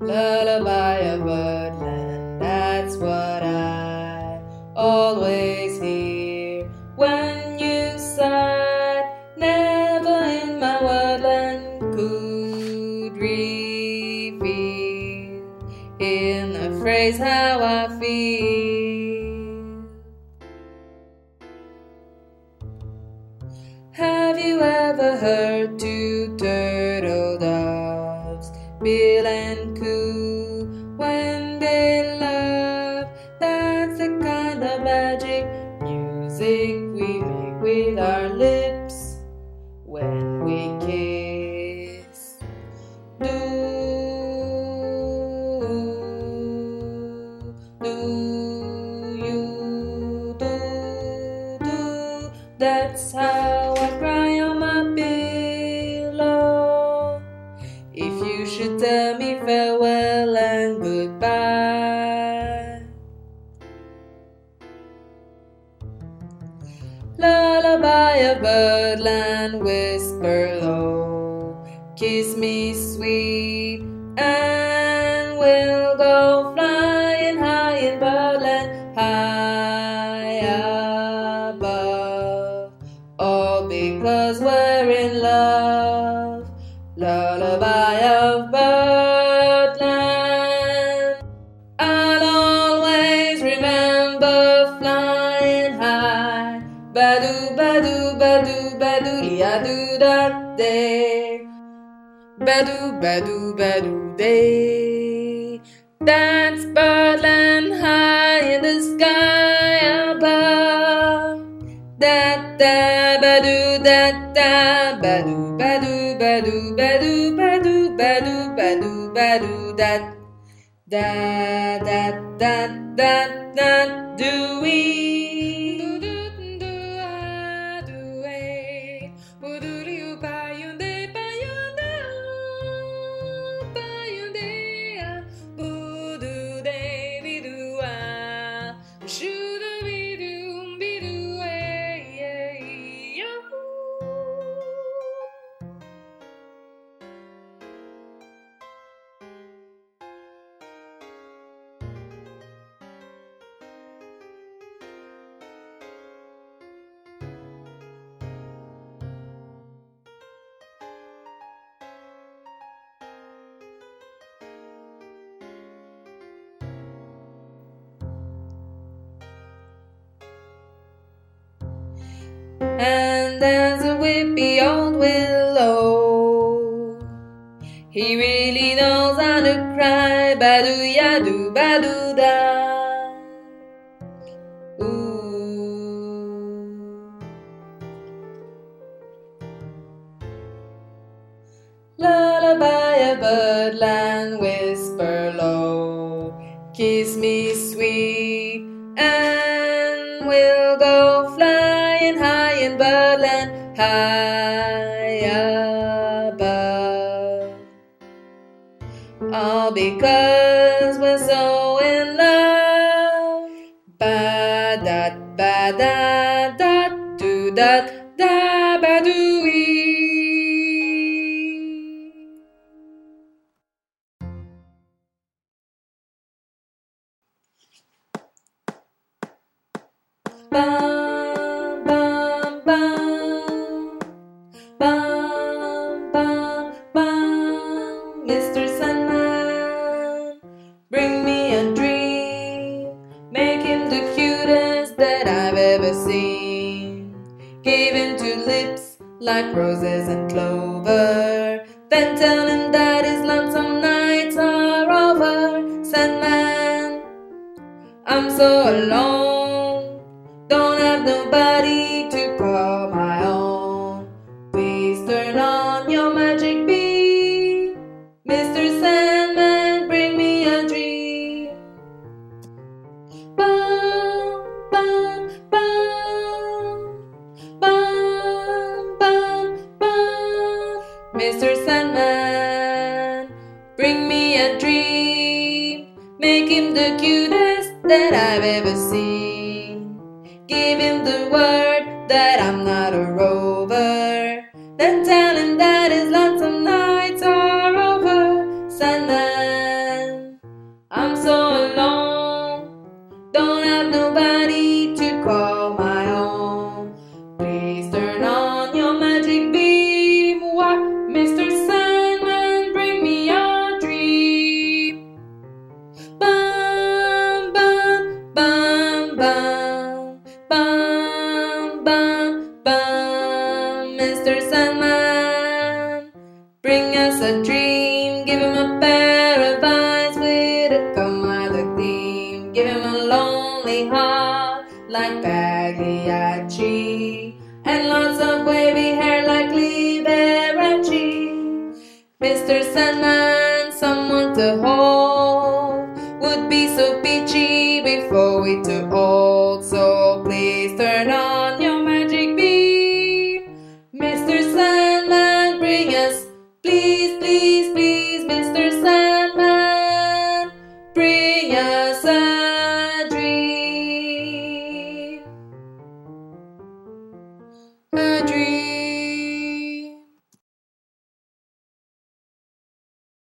lullaby of birdland. That's what I always hear when you sigh. Never in my wordland could reveal in a phrase how I feel. Have you ever heard The kind of magic music we make with our lips when we kiss. Do, do you do, do? That's how I cry on my pillow. If you should tell me farewell Birdland, whisper low, kiss me sweet, and we'll go flying high in birdland, high above. All because we're in love. Lullaby of birdland. I'll always remember flying Badu badu badu badu lia do da day. Badu badu badu day. That's birdland high in the sky above. Da da badu da da badu badu badu badu badu badu badu badu da da da da da da do we and as a whippy old willow. He really knows how to cry, badu ya do badu da. Ooh. Lullaby of birdland, whisper low, kiss me high above. All because we're so in love. Ba da ba da da do da da ba do we. Bum, bum, bum. Bring me a dream. Make him the cutest that I've ever seen. Give him two lips like roses and clover. Then tell him that his lonesome nights are over. Sandman, I'm so alone. Don't have nobody to call that I've ever seen. Give him the word that I'm not a rover. Then tell him that his lonesome nights are over. Sandman, I'm so alone. Don't have nobody. Bring us a dream, give him a pair of eyes with a come either gleam, give him a lonely heart like Pagliacci, and lots of wavy hair like Liberace. Mr. Sandman, someone to hold, would be so peachy before we too old. Bring